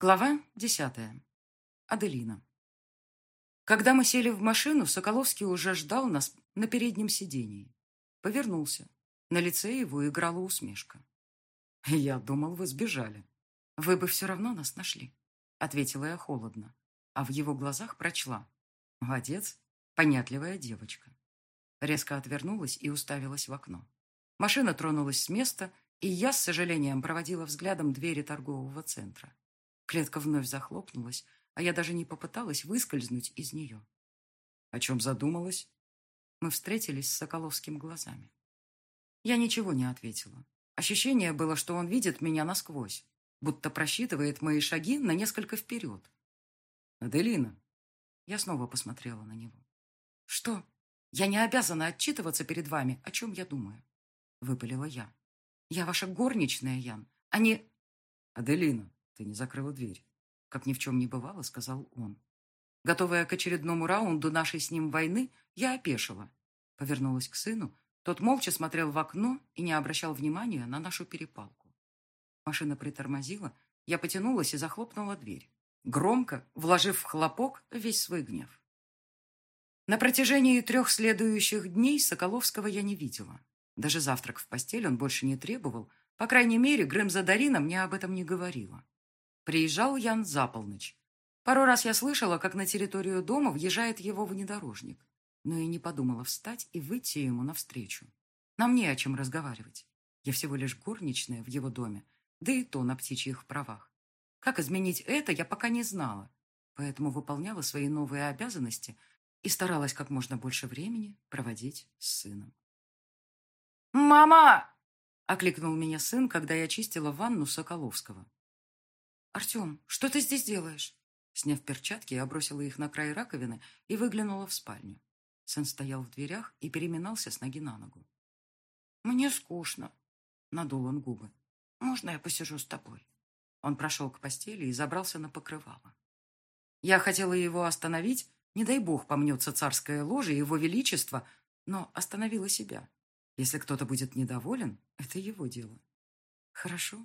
Глава десятая. Аделина. Когда мы сели в машину, Соколовский уже ждал нас на переднем сидении. Повернулся. На лице его играла усмешка. «Я думал, вы сбежали. Вы бы все равно нас нашли», — ответила я холодно, а в его глазах прочла. «Молодец, понятливая девочка». Резко отвернулась и уставилась в окно. Машина тронулась с места, и я с сожалением проводила взглядом двери торгового центра. Клетка вновь захлопнулась, а я даже не попыталась выскользнуть из нее. О чем задумалась? Мы встретились с Соколовским глазами. Я ничего не ответила. Ощущение было, что он видит меня насквозь, будто просчитывает мои шаги на несколько вперед. «Аделина!» Я снова посмотрела на него. «Что? Я не обязана отчитываться перед вами, о чем я думаю», — выпалила я. «Я ваша горничная, Ян, а не...» «Аделина, ты не закрыла дверь», — как ни в чем не бывало, сказал он. Готовая к очередному раунду нашей с ним войны, я опешила. Повернулась к сыну. Тот молча смотрел в окно и не обращал внимания на нашу перепалку. Машина притормозила, я потянулась и захлопнула дверь, громко вложив в хлопок весь свой гнев. На протяжении трех следующих дней Соколовского я не видела. Даже завтрак в постель он больше не требовал. По крайней мере, Грымза Дарина мне об этом не говорила. Приезжал Ян за полночь. Пару раз я слышала, как на территорию дома въезжает его внедорожник, но и не подумала встать и выйти ему навстречу. Нам не о чем разговаривать. Я всего лишь горничная в его доме, да и то на птичьих правах. Как изменить это, я пока не знала, поэтому выполняла свои новые обязанности и старалась как можно больше времени проводить с сыном. «Мама!» — окликнул меня сын, когда я чистила ванну Соколовского. «Артем, что ты здесь делаешь?» Сняв перчатки, я бросила их на край раковины и выглянула в спальню. Сын стоял в дверях и переминался с ноги на ногу. «Мне скучно», — надул он губы. «Можно я посижу с тобой?» Он прошел к постели и забрался на покрывало. Я хотела его остановить, не дай бог помнется царское ложе его величество, но остановила себя. Если кто-то будет недоволен, это его дело. Хорошо,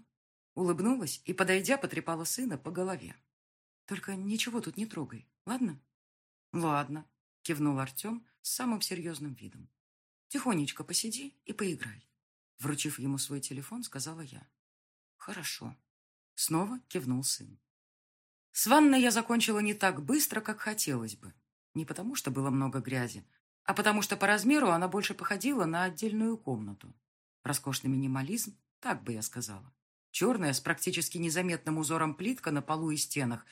Улыбнулась и, подойдя, потрепала сына по голове. «Только ничего тут не трогай, ладно?» «Ладно», — кивнул Артем с самым серьезным видом. «Тихонечко посиди и поиграй». Вручив ему свой телефон, сказала я. «Хорошо». Снова кивнул сын. С ванной я закончила не так быстро, как хотелось бы. Не потому, что было много грязи, а потому что по размеру она больше походила на отдельную комнату. Роскошный минимализм, так бы я сказала. Черная с практически незаметным узором плитка на полу и стенах.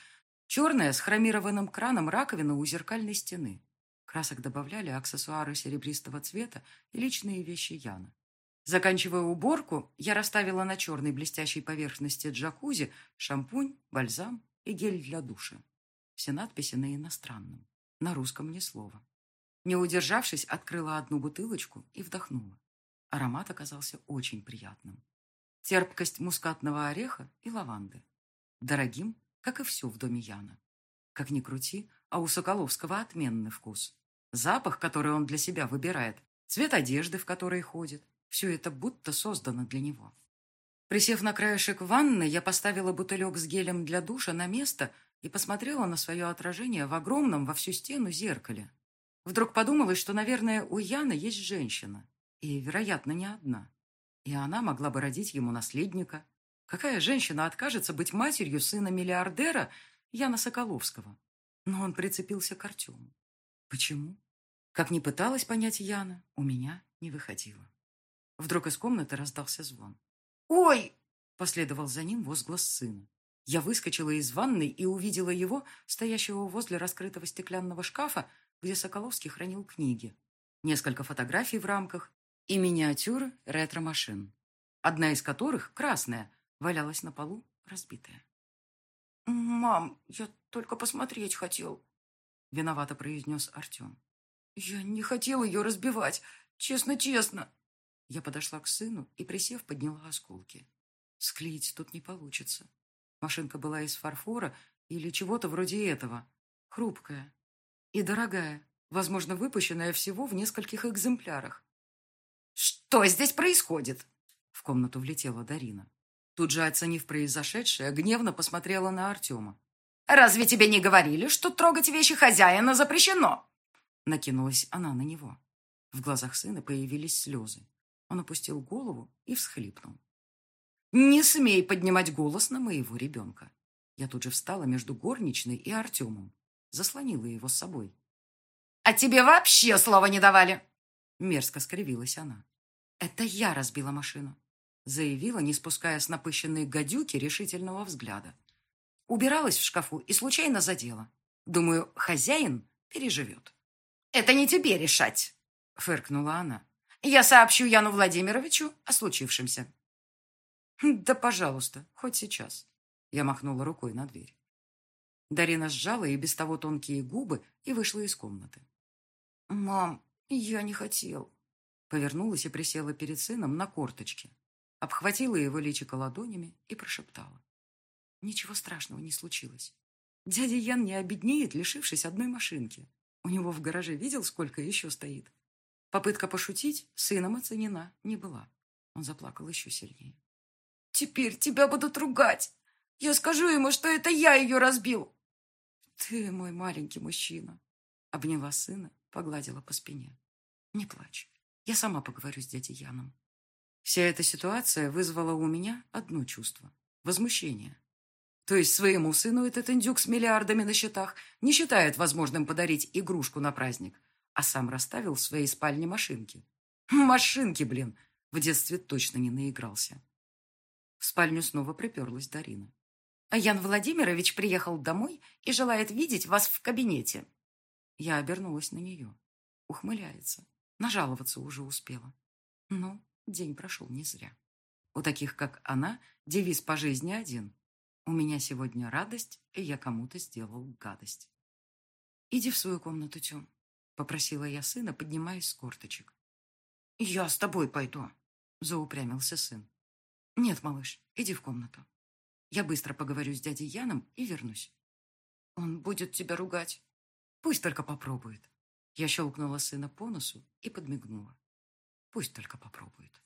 Черная с хромированным краном раковина у зеркальной стены. Красок добавляли аксессуары серебристого цвета и личные вещи Яна. Заканчивая уборку, я расставила на черной блестящей поверхности джакузи шампунь, бальзам и гель для душа. Все надписи на иностранном. На русском ни слова. Не удержавшись, открыла одну бутылочку и вдохнула. Аромат оказался очень приятным терпкость мускатного ореха и лаванды. Дорогим, как и все в доме Яна. Как ни крути, а у Соколовского отменный вкус. Запах, который он для себя выбирает, цвет одежды, в которой ходит, все это будто создано для него. Присев на краешек ванны, я поставила бутылек с гелем для душа на место и посмотрела на свое отражение в огромном во всю стену зеркале. Вдруг подумалось, что, наверное, у Яна есть женщина. И, вероятно, не одна и она могла бы родить ему наследника. Какая женщина откажется быть матерью сына миллиардера Яна Соколовского? Но он прицепился к Артему. Почему? Как ни пыталась понять Яна, у меня не выходило. Вдруг из комнаты раздался звон. «Ой!» – последовал за ним возглас сына. Я выскочила из ванной и увидела его, стоящего возле раскрытого стеклянного шкафа, где Соколовский хранил книги. Несколько фотографий в рамках и миниатюры ретро-машин, одна из которых, красная, валялась на полу, разбитая. «Мам, я только посмотреть хотел», — виновато произнес Артем. «Я не хотел ее разбивать, честно-честно». Я подошла к сыну и, присев, подняла осколки. Склеить тут не получится. Машинка была из фарфора или чего-то вроде этого. Хрупкая и дорогая, возможно, выпущенная всего в нескольких экземплярах. «Что здесь происходит?» В комнату влетела Дарина. Тут же, оценив произошедшее, гневно посмотрела на Артема. «Разве тебе не говорили, что трогать вещи хозяина запрещено?» Накинулась она на него. В глазах сына появились слезы. Он опустил голову и всхлипнул. «Не смей поднимать голос на моего ребенка!» Я тут же встала между горничной и Артемом. Заслонила его с собой. «А тебе вообще слова не давали!» Мерзко скривилась она. «Это я разбила машину», заявила, не спуская с напыщенной гадюки решительного взгляда. Убиралась в шкафу и случайно задела. Думаю, хозяин переживет. «Это не тебе решать», — фыркнула она. «Я сообщу Яну Владимировичу о случившемся». «Да, пожалуйста, хоть сейчас». Я махнула рукой на дверь. Дарина сжала и без того тонкие губы и вышла из комнаты. «Мам, я не хотел». Повернулась и присела перед сыном на корточке. Обхватила его личико ладонями и прошептала. Ничего страшного не случилось. Дядя Ян не обеднеет, лишившись одной машинки. У него в гараже видел, сколько еще стоит. Попытка пошутить сыном оценена не была. Он заплакал еще сильнее. «Теперь тебя будут ругать. Я скажу ему, что это я ее разбил». «Ты мой маленький мужчина», — обняла сына, погладила по спине. «Не плачь. Я сама поговорю с дядей Яном». Вся эта ситуация вызвала у меня одно чувство – возмущение. То есть своему сыну этот индюк с миллиардами на счетах не считает возможным подарить игрушку на праздник, а сам расставил в своей спальне машинки. Машинки, блин! В детстве точно не наигрался. В спальню снова приперлась Дарина. А Ян Владимирович приехал домой и желает видеть вас в кабинете. Я обернулась на нее. Ухмыляется. Нажаловаться уже успела. Ну, день прошел не зря. У таких, как она, девиз по жизни один. У меня сегодня радость, и я кому-то сделал гадость. «Иди в свою комнату, Тем», — попросила я сына, поднимаясь с корточек. «Я с тобой пойду», — заупрямился сын. «Нет, малыш, иди в комнату. Я быстро поговорю с дядей Яном и вернусь». «Он будет тебя ругать». «Пусть только попробует». Я щелкнула сына по носу и подмигнула. «Пусть только попробует».